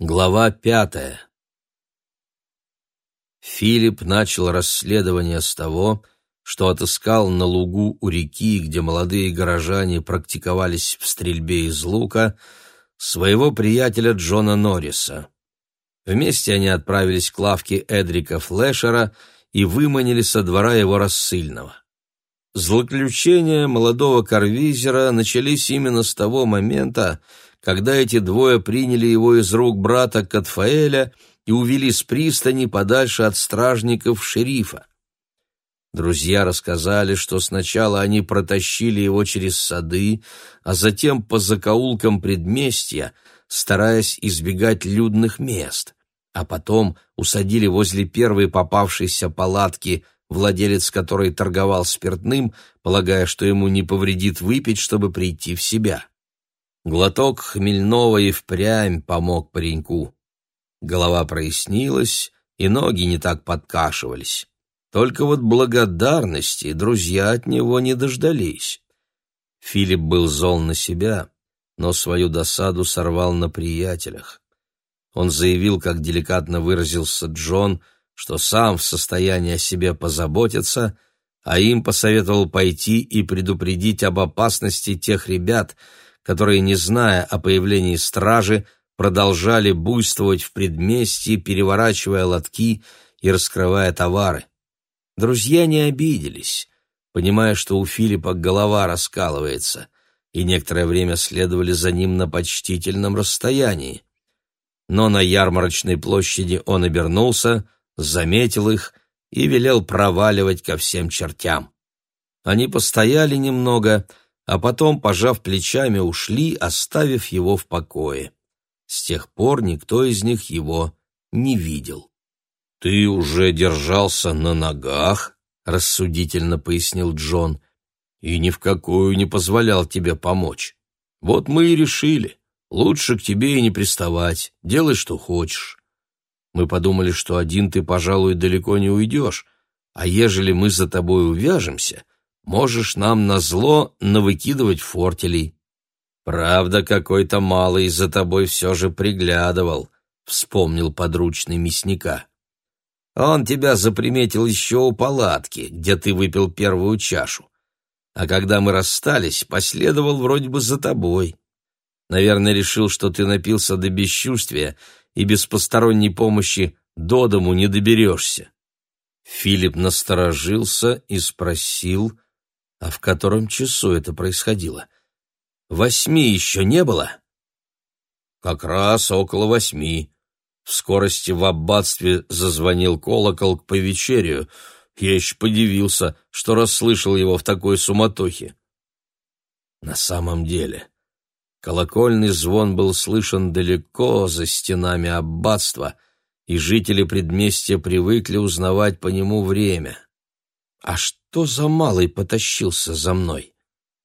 Глава пятая Филипп начал расследование с того, что отыскал на лугу у реки, где молодые горожане практиковались в стрельбе из лука, своего приятеля Джона Норриса. Вместе они отправились к лавке Эдрика Флешера и выманили со двора его рассыльного. Злоключения молодого карвизера начались именно с того момента, когда эти двое приняли его из рук брата Катфаэля и увели с пристани подальше от стражников шерифа. Друзья рассказали, что сначала они протащили его через сады, а затем по закоулкам предместья, стараясь избегать людных мест, а потом усадили возле первой попавшейся палатки, владелец которой торговал спиртным, полагая, что ему не повредит выпить, чтобы прийти в себя. Глоток хмельного и впрямь помог пареньку. Голова прояснилась, и ноги не так подкашивались. Только вот благодарности друзья от него не дождались. Филипп был зол на себя, но свою досаду сорвал на приятелях. Он заявил, как деликатно выразился Джон, что сам в состоянии о себе позаботиться, а им посоветовал пойти и предупредить об опасности тех ребят, которые, не зная о появлении стражи, продолжали буйствовать в предместье, переворачивая лотки и раскрывая товары. Друзья не обиделись, понимая, что у Филиппа голова раскалывается, и некоторое время следовали за ним на почтительном расстоянии. Но на ярмарочной площади он обернулся, заметил их и велел проваливать ко всем чертям. Они постояли немного — а потом, пожав плечами, ушли, оставив его в покое. С тех пор никто из них его не видел. «Ты уже держался на ногах», — рассудительно пояснил Джон, «и ни в какую не позволял тебе помочь. Вот мы и решили. Лучше к тебе и не приставать, делай, что хочешь. Мы подумали, что один ты, пожалуй, далеко не уйдешь, а ежели мы за тобой увяжемся, можешь нам назло навыкидывать фортелей. Правда, какой-то малый за тобой все же приглядывал, — вспомнил подручный мясника. Он тебя заприметил еще у палатки, где ты выпил первую чашу. А когда мы расстались, последовал вроде бы за тобой. Наверное, решил, что ты напился до бесчувствия и без посторонней помощи до дому не доберешься. Филипп насторожился и спросил, а в котором часу это происходило? Восьми еще не было? Как раз около восьми. В скорости в аббатстве зазвонил колокол к повечерию. Я еще подивился, что расслышал его в такой суматохе. На самом деле, колокольный звон был слышен далеко за стенами аббатства, и жители предместья привыкли узнавать по нему время. А что за малый потащился за мной?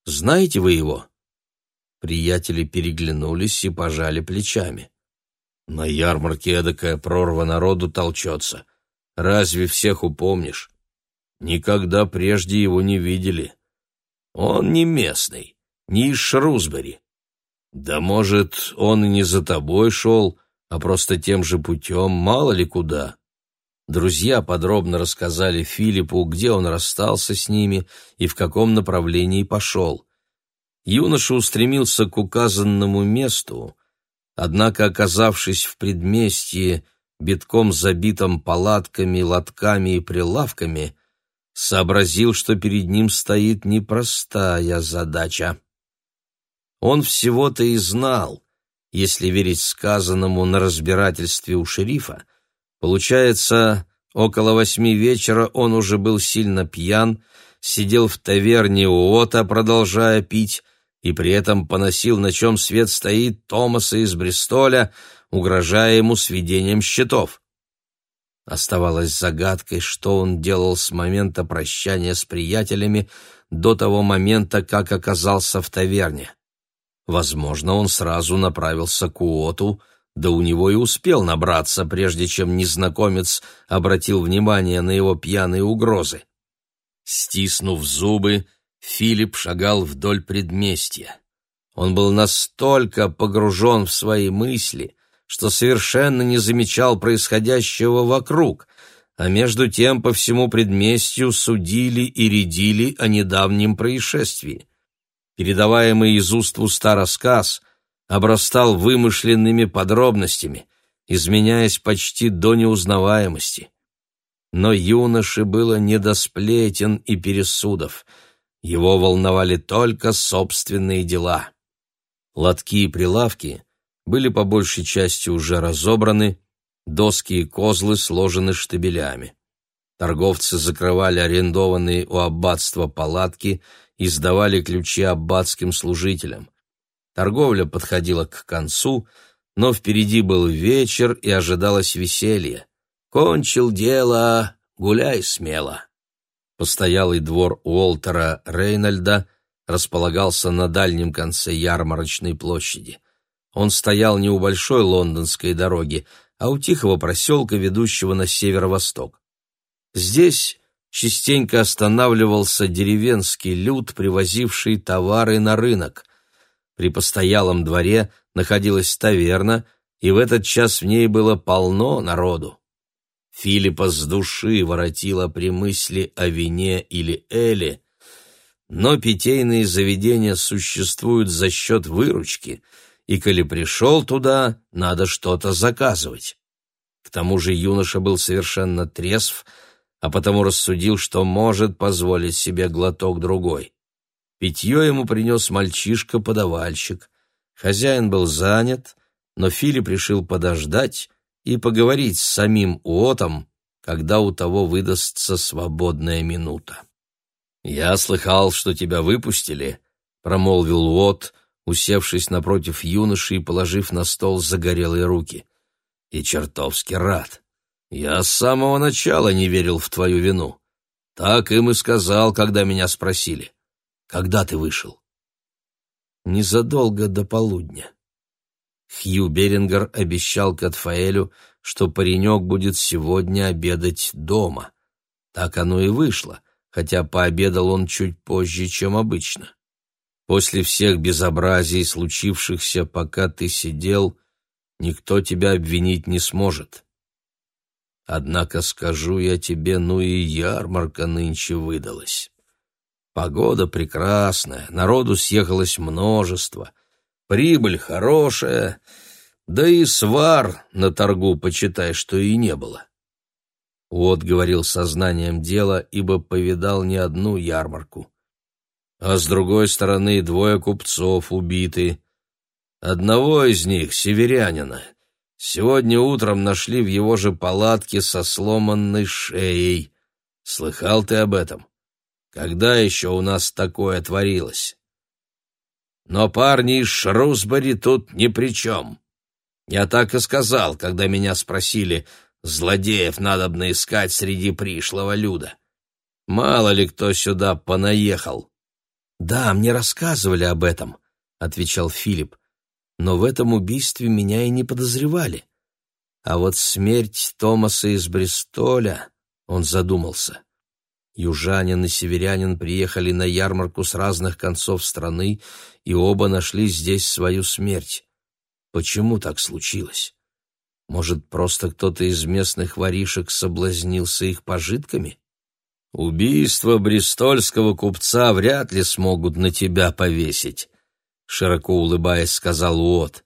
Знаете вы его? Приятели переглянулись и пожали плечами. На ярмарке эдакая прорва народу толчется. Разве всех упомнишь? Никогда прежде его не видели. Он не местный, не из Шрусбери. Да, может, он и не за тобой шел, а просто тем же путем, мало ли куда. Друзья подробно рассказали Филиппу, где он расстался с ними и в каком направлении пошел. Юноша устремился к указанному месту, однако, оказавшись в предместье, битком забитом палатками, лотками и прилавками, сообразил, что перед ним стоит непростая задача. Он всего-то и знал, если верить сказанному на разбирательстве у шерифа, Получается, около восьми вечера он уже был сильно пьян, сидел в таверне у Ота, продолжая пить, и при этом поносил, на чем свет стоит, Томаса из Бристоля, угрожая ему сведением счетов. Оставалось загадкой, что он делал с момента прощания с приятелями до того момента, как оказался в таверне. Возможно, он сразу направился к Уоту, да у него и успел набраться, прежде чем незнакомец обратил внимание на его пьяные угрозы. Стиснув зубы, Филипп шагал вдоль предместья. Он был настолько погружен в свои мысли, что совершенно не замечал происходящего вокруг, а между тем по всему предместью судили и рядили о недавнем происшествии. Передаваемый из уст в уста рассказ обрастал вымышленными подробностями, изменяясь почти до неузнаваемости. Но юноше было не до сплетен и пересудов. Его волновали только собственные дела. Лотки и прилавки были по большей части уже разобраны, доски и козлы сложены штабелями. Торговцы закрывали арендованные у аббатства палатки и сдавали ключи аббатским служителям. Торговля подходила к концу, но впереди был вечер и ожидалось веселье. Кончил дело, гуляй смело. Постоялый двор Уолтера Рейнольда располагался на дальнем конце ярмарочной площади. Он стоял не у большой лондонской дороги, а у тихого проселка, ведущего на северо-восток. Здесь частенько останавливался деревенский люд, привозивший товары на рынок. При постоялом дворе находилась таверна, и в этот час в ней было полно народу. Филиппа с души воротила при мысли о вине или эле, но питейные заведения существуют за счет выручки, и коли пришел туда, надо что-то заказывать. К тому же юноша был совершенно трезв, а потому рассудил, что может позволить себе глоток другой. Питье ему принес мальчишка-подавальщик. Хозяин был занят, но Филипп решил подождать, и поговорить с самим Уотом, когда у того выдастся свободная минута. «Я слыхал, что тебя выпустили», — промолвил Уот, усевшись напротив юноши и положив на стол загорелые руки. «И чертовски рад. Я с самого начала не верил в твою вину. Так им и сказал, когда меня спросили. Когда ты вышел?» «Незадолго до полудня». Хью Берингер обещал Катфаэлю, что паренек будет сегодня обедать дома. Так оно и вышло, хотя пообедал он чуть позже, чем обычно. После всех безобразий, случившихся, пока ты сидел, никто тебя обвинить не сможет. Однако скажу я тебе, ну и ярмарка нынче выдалась. Погода прекрасная, народу съехалось множество — Прибыль хорошая, да и свар на торгу, почитай, что и не было. Вот говорил сознанием дела, ибо повидал не одну ярмарку. А с другой стороны двое купцов убиты. Одного из них, северянина, сегодня утром нашли в его же палатке со сломанной шеей. Слыхал ты об этом? Когда еще у нас такое творилось? Но парни из Шрусбери тут ни при чем. Я так и сказал, когда меня спросили, злодеев надобно искать среди пришлого люда. Мало ли кто сюда понаехал. «Да, мне рассказывали об этом», — отвечал Филипп. «Но в этом убийстве меня и не подозревали. А вот смерть Томаса из Бристоля...» — он задумался. Южанин и северянин приехали на ярмарку с разных концов страны, и оба нашли здесь свою смерть. Почему так случилось? Может, просто кто-то из местных воришек соблазнился их пожитками? Убийство брестольского купца вряд ли смогут на тебя повесить, широко улыбаясь, сказал Уот.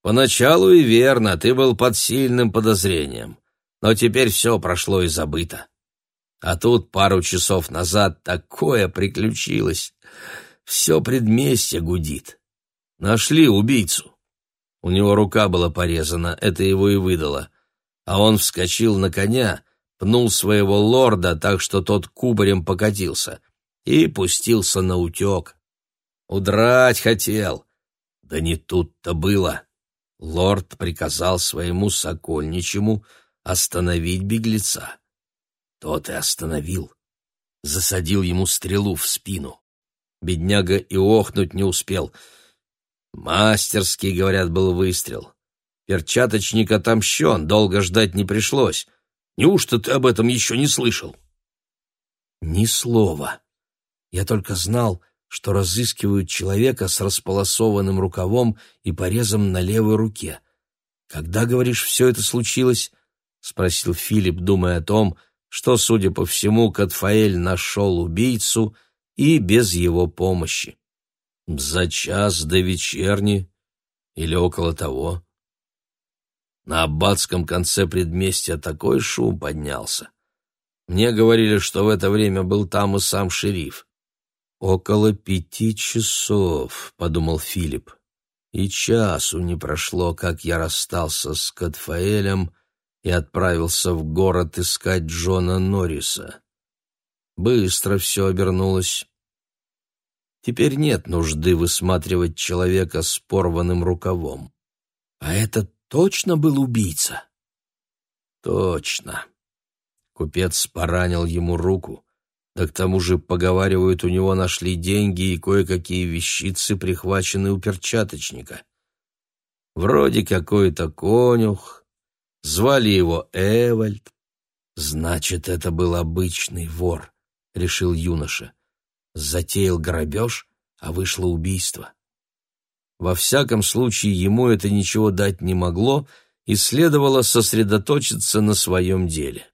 Поначалу и верно, ты был под сильным подозрением, но теперь все прошло и забыто. А тут пару часов назад такое приключилось. Все предместье гудит. Нашли убийцу. У него рука была порезана, это его и выдало. А он вскочил на коня, пнул своего лорда так, что тот кубарем покатился, и пустился на утек. Удрать хотел. Да не тут-то было. Лорд приказал своему сокольничему остановить беглеца. Тот и остановил. Засадил ему стрелу в спину. Бедняга и охнуть не успел. Мастерский, говорят, был выстрел. Перчаточник отомщен, долго ждать не пришлось. Неужто ты об этом еще не слышал? Ни слова. Я только знал, что разыскивают человека с располосованным рукавом и порезом на левой руке. Когда, говоришь, все это случилось? — спросил Филипп, думая о том, что, судя по всему, Катфаэль нашел убийцу и без его помощи. За час до вечерни или около того. На аббатском конце предместья такой шум поднялся. Мне говорили, что в это время был там и сам шериф. «Около пяти часов», — подумал Филипп. «И часу не прошло, как я расстался с Катфаэлем и отправился в город искать Джона Норриса. Быстро все обернулось. Теперь нет нужды высматривать человека с порванным рукавом. А это точно был убийца? Точно. Купец поранил ему руку. Да к тому же, поговаривают, у него нашли деньги и кое-какие вещицы, прихваченные у перчаточника. Вроде какой-то конюх, Звали его Эвальд. Значит, это был обычный вор, решил юноша. Затеял грабеж, а вышло убийство. Во всяком случае, ему это ничего дать не могло, и следовало сосредоточиться на своем деле.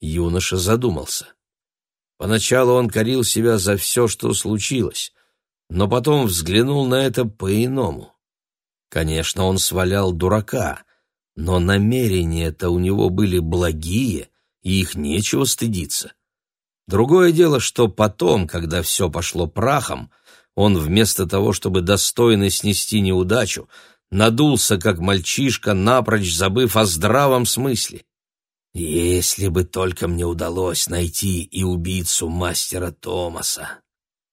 Юноша задумался. Поначалу он корил себя за все, что случилось, но потом взглянул на это по-иному. Конечно, он свалял дурака, но намерения-то у него были благие, и их нечего стыдиться. Другое дело, что потом, когда все пошло прахом, он вместо того, чтобы достойно снести неудачу, надулся, как мальчишка, напрочь забыв о здравом смысле. Если бы только мне удалось найти и убийцу мастера Томаса.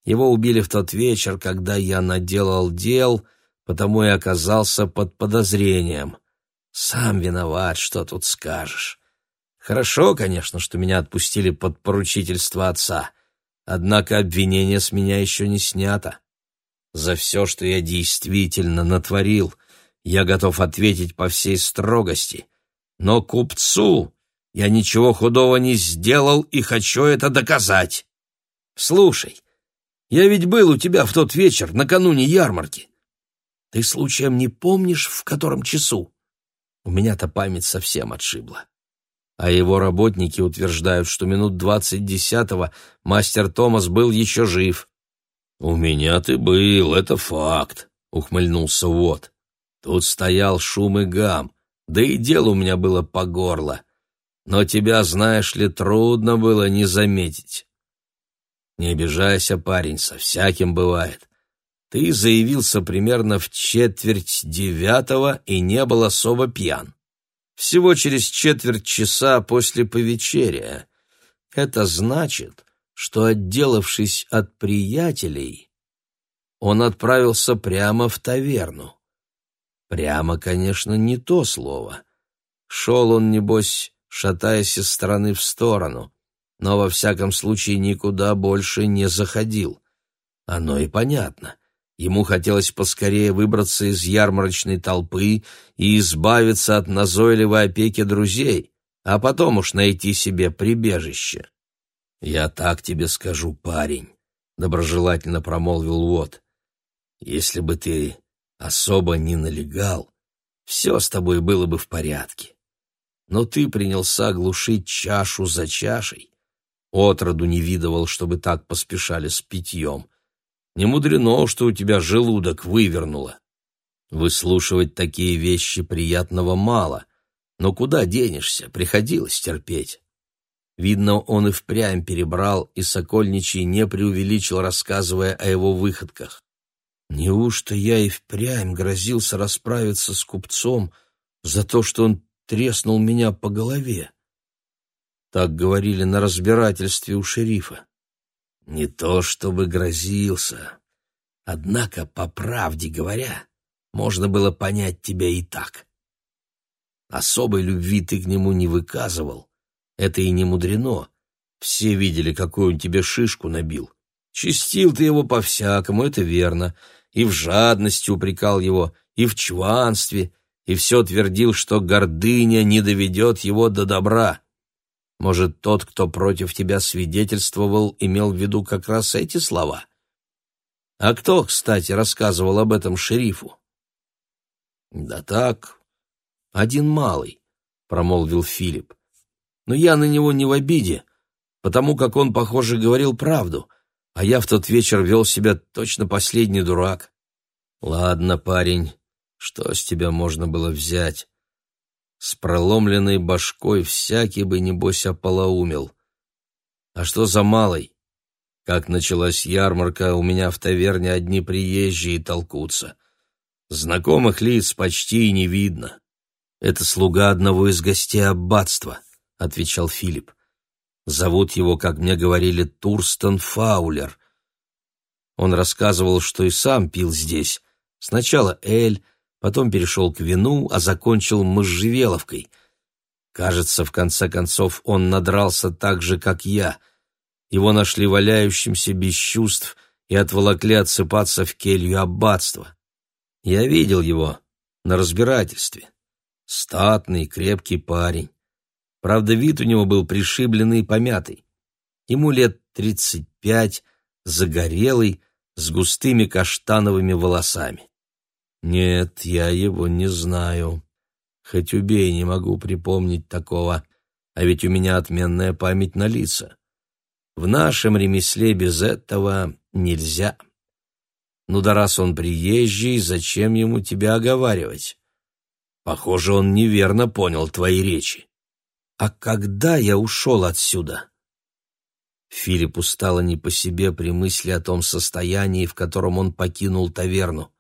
Его убили в тот вечер, когда я наделал дел, потому и оказался под подозрением. Сам виноват, что тут скажешь. Хорошо, конечно, что меня отпустили под поручительство отца, однако обвинение с меня еще не снято. За все, что я действительно натворил, я готов ответить по всей строгости. Но купцу я ничего худого не сделал и хочу это доказать. Слушай, я ведь был у тебя в тот вечер, накануне ярмарки. Ты случаем не помнишь, в котором часу? У меня-то память совсем отшибла. А его работники утверждают, что минут двадцать десятого мастер Томас был еще жив. «У меня ты был, это факт», — ухмыльнулся Вот. «Тут стоял шум и гам, да и дело у меня было по горло. Но тебя, знаешь ли, трудно было не заметить». «Не обижайся, парень, со всяким бывает. Ты заявился примерно в четверть девятого и не был особо пьян. Всего через четверть часа после повечерия. Это значит, что, отделавшись от приятелей, он отправился прямо в таверну. Прямо, конечно, не то слово. Шел он, небось, шатаясь из стороны в сторону, но во всяком случае никуда больше не заходил. Оно и понятно. Ему хотелось поскорее выбраться из ярмарочной толпы и избавиться от назойливой опеки друзей, а потом уж найти себе прибежище. «Я так тебе скажу, парень», — доброжелательно промолвил Вот. «Если бы ты особо не налегал, все с тобой было бы в порядке. Но ты принялся глушить чашу за чашей. Отроду не видывал, чтобы так поспешали с питьем. Не мудрено, что у тебя желудок вывернуло. Выслушивать такие вещи приятного мало, но куда денешься, приходилось терпеть. Видно, он и впрямь перебрал, и Сокольничий не преувеличил, рассказывая о его выходках. Неужто я и впрямь грозился расправиться с купцом за то, что он треснул меня по голове? Так говорили на разбирательстве у шерифа. Не то чтобы грозился. Однако, по правде говоря, можно было понять тебя и так. Особой любви ты к нему не выказывал. Это и не мудрено. Все видели, какую он тебе шишку набил. Чистил ты его по-всякому, это верно. И в жадности упрекал его, и в чванстве, и все твердил, что гордыня не доведет его до добра. Может, тот, кто против тебя свидетельствовал, имел в виду как раз эти слова? А кто, кстати, рассказывал об этом шерифу? Да так, один малый, промолвил Филипп. Но я на него не в обиде, потому как он, похоже, говорил правду, а я в тот вечер вел себя точно последний дурак. Ладно, парень, что с тебя можно было взять? С проломленной башкой всякий бы, небось, ополоумел. А что за малый? Как началась ярмарка, у меня в таверне одни приезжие толкутся. Знакомых лиц почти и не видно. Это слуга одного из гостей аббатства, отвечал Филипп. Зовут его, как мне говорили, Турстон Фаулер. Он рассказывал, что и сам пил здесь. Сначала эль, потом перешел к вину, а закончил можжевеловкой. Кажется, в конце концов он надрался так же, как я. Его нашли валяющимся без чувств и отволокли отсыпаться в келью аббатства. Я видел его на разбирательстве. Статный, крепкий парень. Правда, вид у него был пришибленный и помятый. Ему лет тридцать пять, загорелый, с густыми каштановыми волосами. Нет, я его не знаю. Хоть убей, не могу припомнить такого. А ведь у меня отменная память на лица. В нашем ремесле без этого нельзя. Ну да раз он приезжий, зачем ему тебя оговаривать? Похоже, он неверно понял твои речи. А когда я ушел отсюда? Филиппу стало не по себе при мысли о том состоянии, в котором он покинул таверну.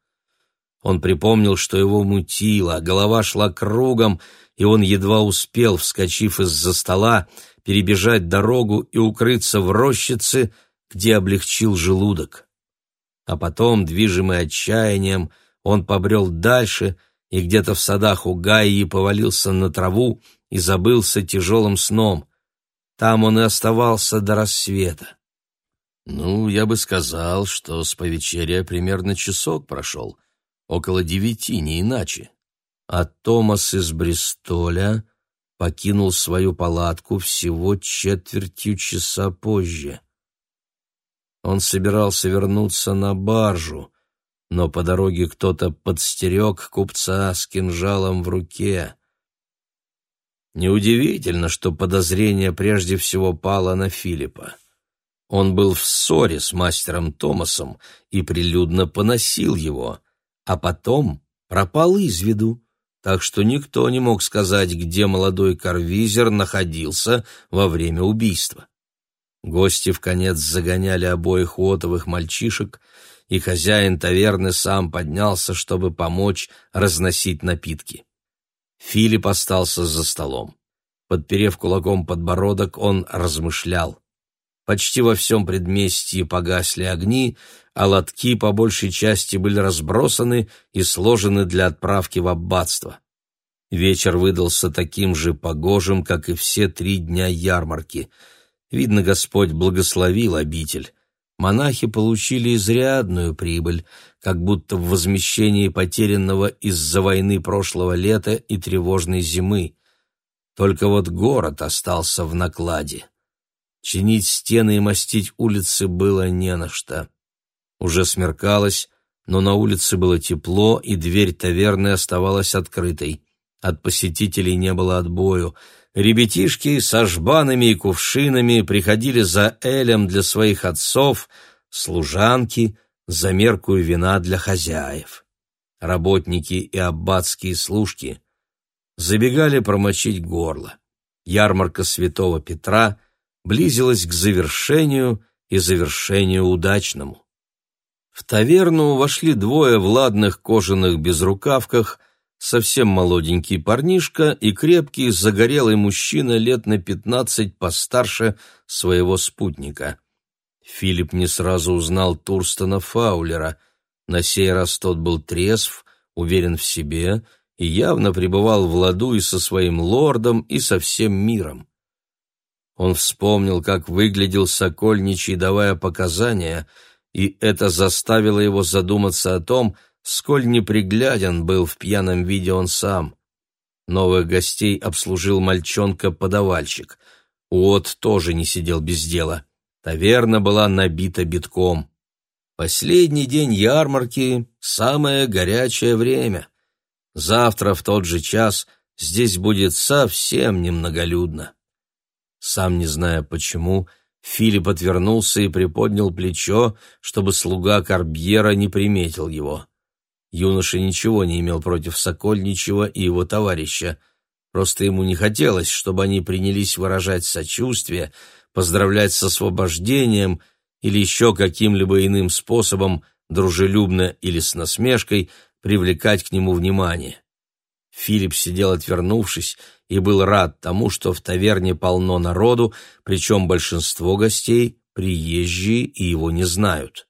Он припомнил, что его мутило, голова шла кругом, и он едва успел, вскочив из-за стола, перебежать дорогу и укрыться в рощице, где облегчил желудок. А потом, движимый отчаянием, он побрел дальше и где-то в садах у Гаи повалился на траву и забылся тяжелым сном. Там он и оставался до рассвета. Ну, я бы сказал, что с повечерия примерно часок прошел — около девяти, не иначе. А Томас из Бристоля покинул свою палатку всего четвертью часа позже. Он собирался вернуться на баржу, но по дороге кто-то подстерег купца с кинжалом в руке. Неудивительно, что подозрение прежде всего пало на Филиппа. Он был в ссоре с мастером Томасом и прилюдно поносил его — а потом пропал из виду, так что никто не мог сказать, где молодой карвизер находился во время убийства. Гости в конец загоняли обоих отовых мальчишек, и хозяин таверны сам поднялся, чтобы помочь разносить напитки. Филипп остался за столом. Подперев кулаком подбородок, он размышлял. Почти во всем предместье погасли огни, а лотки по большей части были разбросаны и сложены для отправки в аббатство. Вечер выдался таким же погожим, как и все три дня ярмарки. Видно, Господь благословил обитель. Монахи получили изрядную прибыль, как будто в возмещении потерянного из-за войны прошлого лета и тревожной зимы. Только вот город остался в накладе. Чинить стены и мастить улицы было не на что. Уже смеркалось, но на улице было тепло, и дверь таверны оставалась открытой. От посетителей не было отбою. Ребятишки со жбанами и кувшинами приходили за элем для своих отцов, служанки — за меркую вина для хозяев. Работники и аббатские служки забегали промочить горло. Ярмарка святого Петра — близилась к завершению и завершению удачному. В таверну вошли двое в ладных кожаных безрукавках, совсем молоденький парнишка и крепкий загорелый мужчина лет на пятнадцать постарше своего спутника. Филипп не сразу узнал Турстона Фаулера. На сей раз тот был трезв, уверен в себе и явно пребывал в ладу и со своим лордом, и со всем миром. Он вспомнил, как выглядел Сокольничий, давая показания, и это заставило его задуматься о том, сколь непригляден был в пьяном виде он сам. Новых гостей обслужил мальчонка-подавальщик. Уот тоже не сидел без дела. Таверна была набита битком. Последний день ярмарки — самое горячее время. Завтра в тот же час здесь будет совсем немноголюдно. Сам не зная почему, Филипп отвернулся и приподнял плечо, чтобы слуга Карбьера не приметил его. Юноша ничего не имел против Сокольничего и его товарища, просто ему не хотелось, чтобы они принялись выражать сочувствие, поздравлять с освобождением или еще каким-либо иным способом, дружелюбно или с насмешкой, привлекать к нему внимание. Филипп сидел отвернувшись и был рад тому, что в таверне полно народу, причем большинство гостей — приезжие и его не знают.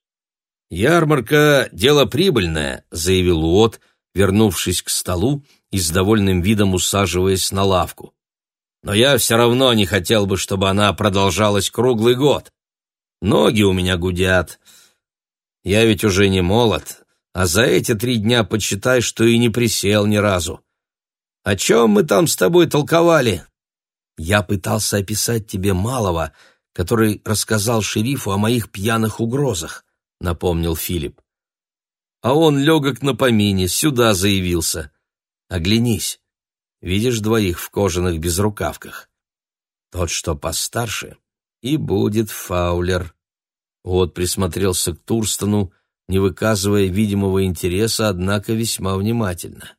«Ярмарка — дело прибыльное», — заявил Уот, вернувшись к столу и с довольным видом усаживаясь на лавку. «Но я все равно не хотел бы, чтобы она продолжалась круглый год. Ноги у меня гудят. Я ведь уже не молод, а за эти три дня почитай, что и не присел ни разу. О чем мы там с тобой толковали? Я пытался описать тебе малого, который рассказал шерифу о моих пьяных угрозах, напомнил Филипп. А он легок на помине, сюда заявился. Оглянись. Видишь двоих в кожаных безрукавках? Тот, что постарше, и будет Фаулер. Вот присмотрелся к Турстону, не выказывая видимого интереса, однако весьма внимательно.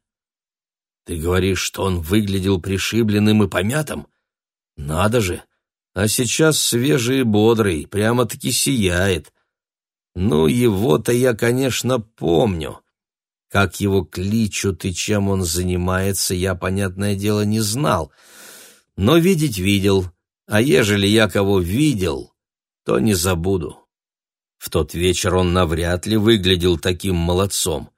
«Ты говоришь, что он выглядел пришибленным и помятым? Надо же! А сейчас свежий и бодрый, прямо-таки сияет. Ну, его-то я, конечно, помню. Как его кличут и чем он занимается, я, понятное дело, не знал. Но видеть видел, а ежели я кого видел, то не забуду». В тот вечер он навряд ли выглядел таким молодцом.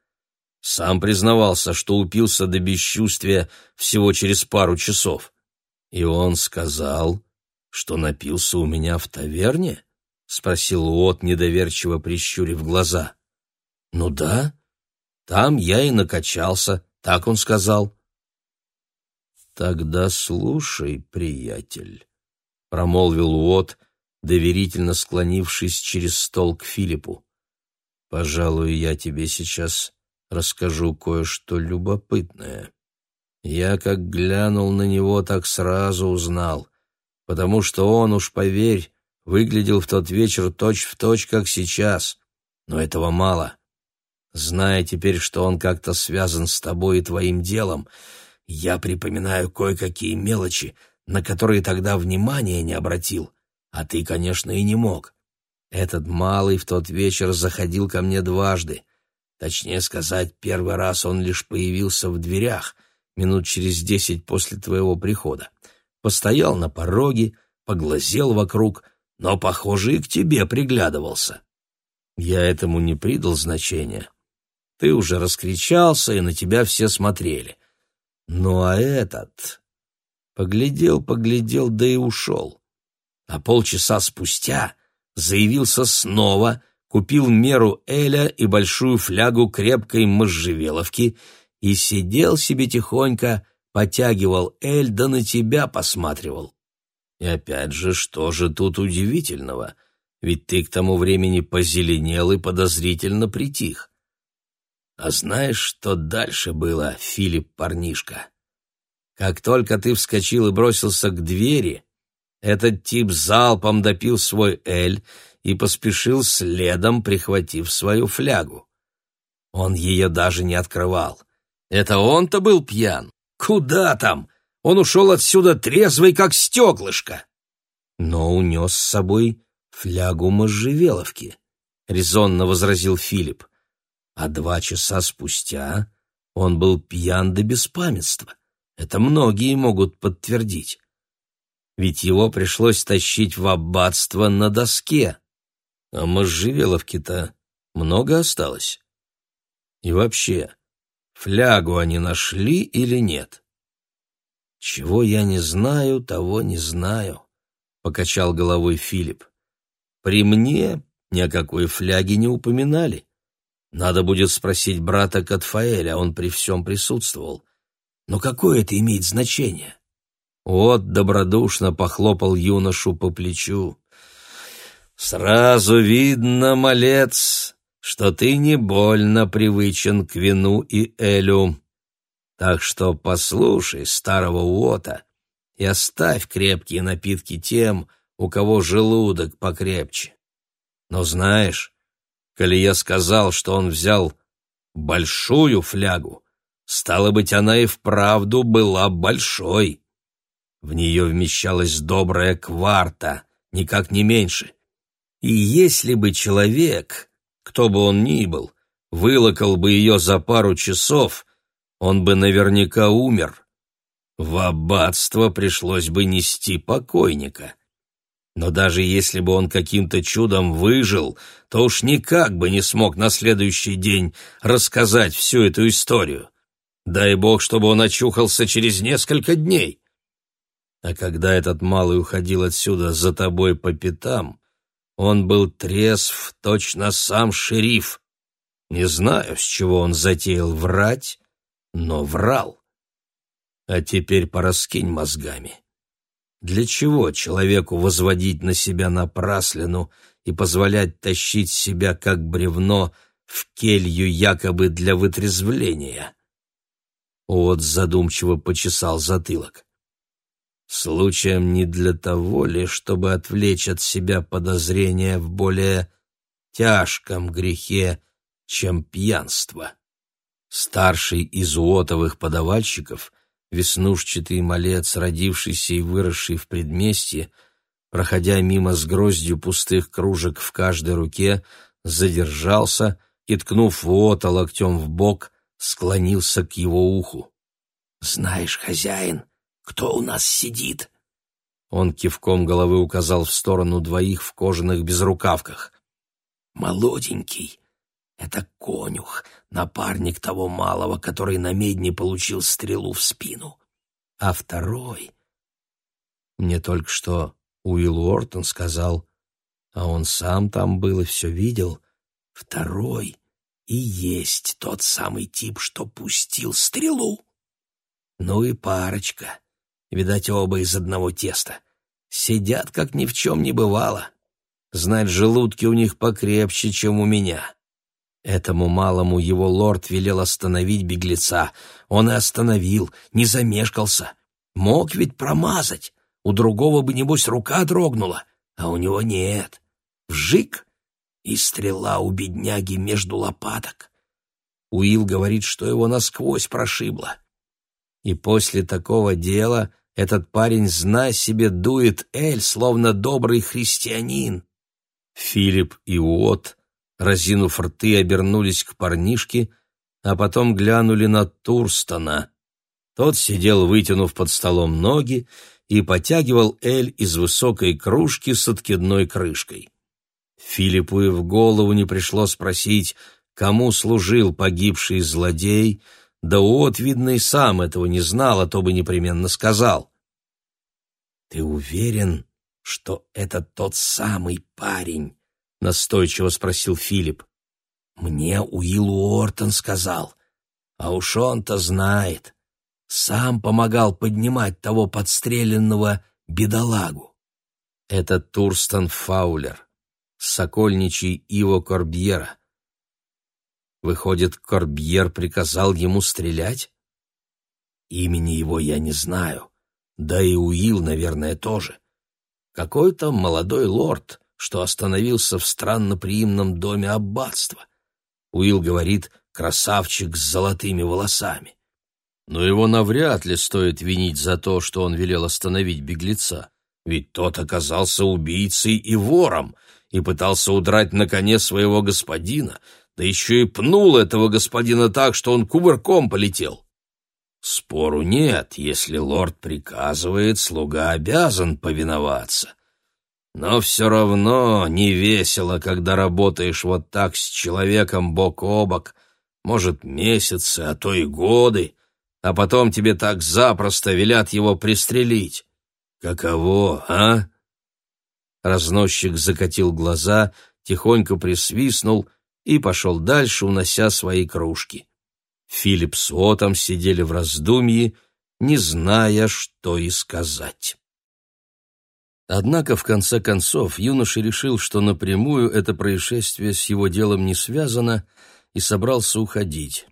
Сам признавался, что упился до бесчувствия всего через пару часов. И он сказал, что напился у меня в таверне? — спросил Уот, недоверчиво прищурив глаза. — Ну да, там я и накачался, так он сказал. — Тогда слушай, приятель, — промолвил Уот, доверительно склонившись через стол к Филиппу. «Пожалуй, я тебе сейчас расскажу кое-что любопытное. Я как глянул на него, так сразу узнал, потому что он, уж поверь, выглядел в тот вечер точь-в-точь, точь, как сейчас. Но этого мало. Зная теперь, что он как-то связан с тобой и твоим делом, я припоминаю кое-какие мелочи, на которые тогда внимания не обратил, а ты, конечно, и не мог. Этот малый в тот вечер заходил ко мне дважды. Точнее сказать, первый раз он лишь появился в дверях, минут через десять после твоего прихода. Постоял на пороге, поглазел вокруг, но, похоже, и к тебе приглядывался. Я этому не придал значения. Ты уже раскричался, и на тебя все смотрели. Ну а этот... Поглядел, поглядел, да и ушел а полчаса спустя заявился снова, купил меру Эля и большую флягу крепкой можжевеловки и сидел себе тихонько, потягивал Эль, да на тебя посматривал. И опять же, что же тут удивительного? Ведь ты к тому времени позеленел и подозрительно притих. А знаешь, что дальше было, Филипп парнишка? Как только ты вскочил и бросился к двери, этот тип залпом допил свой эль и поспешил следом, прихватив свою флягу. Он ее даже не открывал. Это он-то был пьян. Куда там? Он ушел отсюда трезвый, как стеклышко. Но унес с собой флягу можжевеловки, — резонно возразил Филипп. А два часа спустя он был пьян до беспамятства. Это многие могут подтвердить ведь его пришлось тащить в аббатство на доске. А можжевеловки-то много осталось. И вообще, флягу они нашли или нет? Чего я не знаю, того не знаю, — покачал головой Филипп. При мне ни о какой фляге не упоминали. Надо будет спросить брата Катфаэля, он при всем присутствовал. Но какое это имеет значение? Вот добродушно похлопал юношу по плечу. «Сразу видно, малец, что ты не больно привычен к вину и Элю. Так что послушай старого Уота и оставь крепкие напитки тем, у кого желудок покрепче. Но знаешь, коли я сказал, что он взял большую флягу, стало быть, она и вправду была большой. В нее вмещалась добрая кварта, никак не меньше. И если бы человек, кто бы он ни был, вылокал бы ее за пару часов, он бы наверняка умер. В аббатство пришлось бы нести покойника. Но даже если бы он каким-то чудом выжил, то уж никак бы не смог на следующий день рассказать всю эту историю. Дай бог, чтобы он очухался через несколько дней. А когда этот малый уходил отсюда за тобой по пятам, он был трезв, точно сам шериф. Не знаю, с чего он затеял врать, но врал. А теперь пораскинь мозгами. Для чего человеку возводить на себя напраслину и позволять тащить себя как бревно в келью якобы для вытрезвления? Вот задумчиво почесал затылок. Случаем не для того ли, чтобы отвлечь от себя подозрения в более тяжком грехе, чем пьянство. Старший из уотовых подавальщиков, веснушчатый малец, родившийся и выросший в предместье, проходя мимо с гроздью пустых кружек в каждой руке, задержался и, ткнув Уота локтем в бок, склонился к его уху. «Знаешь, хозяин, кто у нас сидит?» Он кивком головы указал в сторону двоих в кожаных безрукавках. «Молоденький. Это конюх, напарник того малого, который на медне получил стрелу в спину. А второй... Мне только что Уилл Уортон сказал, а он сам там был и все видел. Второй и есть тот самый тип, что пустил стрелу. Ну и парочка. Видать, оба из одного теста. Сидят, как ни в чем не бывало. Знать, желудки у них покрепче, чем у меня. Этому малому его лорд велел остановить беглеца. Он и остановил, не замешкался. Мог ведь промазать. У другого бы, небось, рука дрогнула, а у него нет. Вжик, и стрела у бедняги между лопаток. Уилл говорит, что его насквозь прошибло. И после такого дела этот парень, зная себе, дует эль, словно добрый христианин. Филипп и Уот, разинув рты, обернулись к парнишке, а потом глянули на Турстона. Тот сидел, вытянув под столом ноги, и потягивал эль из высокой кружки с откидной крышкой. Филиппу и в голову не пришло спросить, кому служил погибший злодей, да Уот, видно, и сам этого не знал, а то бы непременно сказал. «Ты уверен, что это тот самый парень?» — настойчиво спросил Филипп. «Мне Уилл Уортон сказал, а уж он-то знает. Сам помогал поднимать того подстреленного бедолагу». «Это Турстон Фаулер, сокольничий Иво Корбьера», Выходит, Корбьер приказал ему стрелять? Имени его я не знаю. Да и Уилл, наверное, тоже. Какой-то молодой лорд, что остановился в странноприимном доме аббатства. Уилл говорит, красавчик с золотыми волосами. Но его навряд ли стоит винить за то, что он велел остановить беглеца. Ведь тот оказался убийцей и вором и пытался удрать на коне своего господина, да еще и пнул этого господина так, что он кувырком полетел. Спору нет, если лорд приказывает, слуга обязан повиноваться. Но все равно не весело, когда работаешь вот так с человеком бок о бок, может, месяцы, а то и годы, а потом тебе так запросто велят его пристрелить. Каково, а? Разносчик закатил глаза, тихонько присвистнул и пошел дальше, унося свои кружки. Филипп с Отом сидели в раздумье, не зная, что и сказать. Однако, в конце концов, юноша решил, что напрямую это происшествие с его делом не связано, и собрался уходить.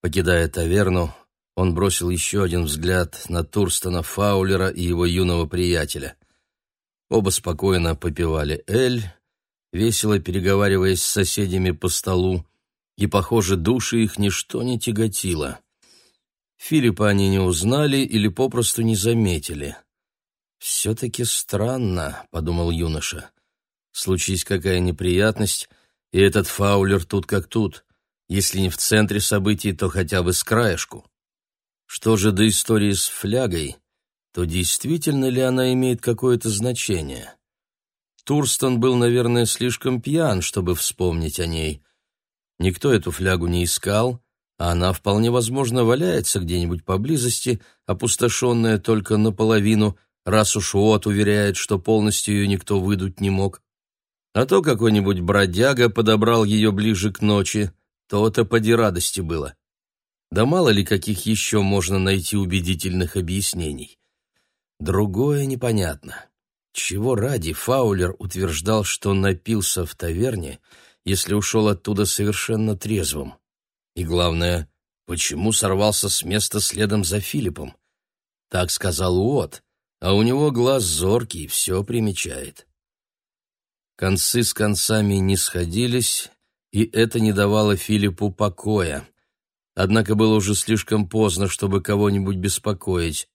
Покидая таверну, Он бросил еще один взгляд на Турстона Фаулера и его юного приятеля. Оба спокойно попивали эль, весело переговариваясь с соседями по столу, и, похоже, души их ничто не тяготило. Филиппа они не узнали или попросту не заметили. «Все-таки странно», — подумал юноша. «Случись какая неприятность, и этот фаулер тут как тут, если не в центре событий, то хотя бы с краешку». Что же до истории с флягой, то действительно ли она имеет какое-то значение? Турстон был, наверное, слишком пьян, чтобы вспомнить о ней. Никто эту флягу не искал, а она вполне возможно валяется где-нибудь поблизости, опустошенная только наполовину, раз уж Уот уверяет, что полностью ее никто выдуть не мог. А то какой-нибудь бродяга подобрал ее ближе к ночи, то-то поди радости было. Да мало ли каких еще можно найти убедительных объяснений. Другое непонятно. Чего ради Фаулер утверждал, что напился в таверне, если ушел оттуда совершенно трезвым? И главное, почему сорвался с места следом за Филиппом? Так сказал Уот, а у него глаз зоркий, все примечает. Концы с концами не сходились, и это не давало Филиппу покоя. Однако было уже слишком поздно, чтобы кого-нибудь беспокоить.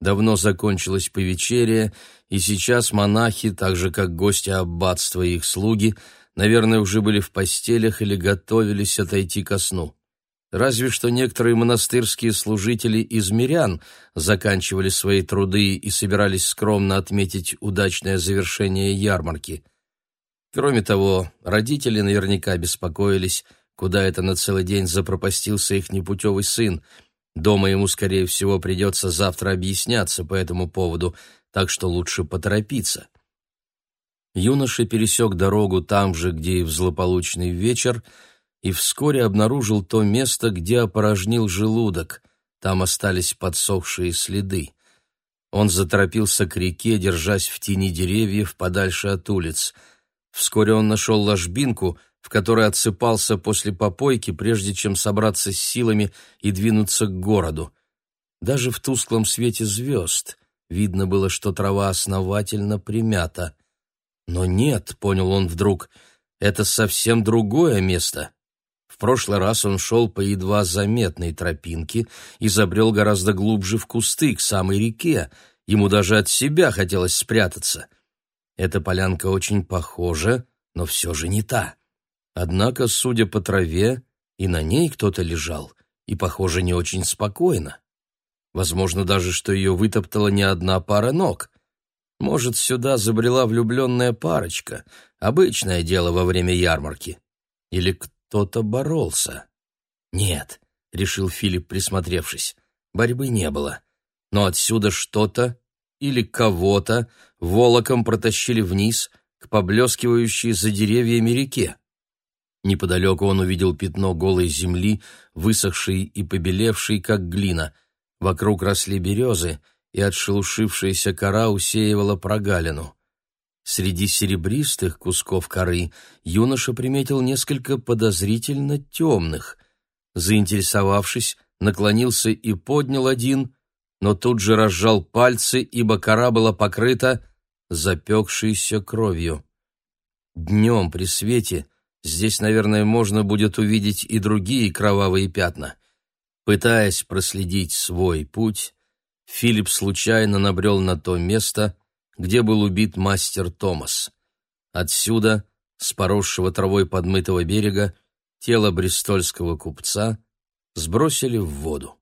Давно закончилось повечерие, и сейчас монахи, так же как гости аббатства и их слуги, наверное, уже были в постелях или готовились отойти ко сну. Разве что некоторые монастырские служители из мирян заканчивали свои труды и собирались скромно отметить удачное завершение ярмарки. Кроме того, родители наверняка беспокоились, куда это на целый день запропастился их непутевый сын. Дома ему, скорее всего, придется завтра объясняться по этому поводу, так что лучше поторопиться. Юноша пересек дорогу там же, где и в злополучный вечер, и вскоре обнаружил то место, где опорожнил желудок. Там остались подсохшие следы. Он заторопился к реке, держась в тени деревьев подальше от улиц. Вскоре он нашел ложбинку — в которой отсыпался после попойки, прежде чем собраться с силами и двинуться к городу. Даже в тусклом свете звезд видно было, что трава основательно примята. Но нет, понял он вдруг, это совсем другое место. В прошлый раз он шел по едва заметной тропинке и забрел гораздо глубже в кусты, к самой реке. Ему даже от себя хотелось спрятаться. Эта полянка очень похожа, но все же не та. Однако, судя по траве, и на ней кто-то лежал, и, похоже, не очень спокойно. Возможно даже, что ее вытоптала не одна пара ног. Может, сюда забрела влюбленная парочка, обычное дело во время ярмарки. Или кто-то боролся. Нет, — решил Филипп, присмотревшись, — борьбы не было. Но отсюда что-то или кого-то волоком протащили вниз к поблескивающей за деревьями реке. Неподалеку он увидел пятно голой земли, высохшей и побелевшей, как глина. Вокруг росли березы, и отшелушившаяся кора усеивала прогалину. Среди серебристых кусков коры юноша приметил несколько подозрительно темных. Заинтересовавшись, наклонился и поднял один, но тут же разжал пальцы, ибо кора была покрыта запекшейся кровью. Днем при свете Здесь, наверное, можно будет увидеть и другие кровавые пятна. Пытаясь проследить свой путь, Филипп случайно набрел на то место, где был убит мастер Томас. Отсюда, с поросшего травой подмытого берега, тело брестольского купца сбросили в воду.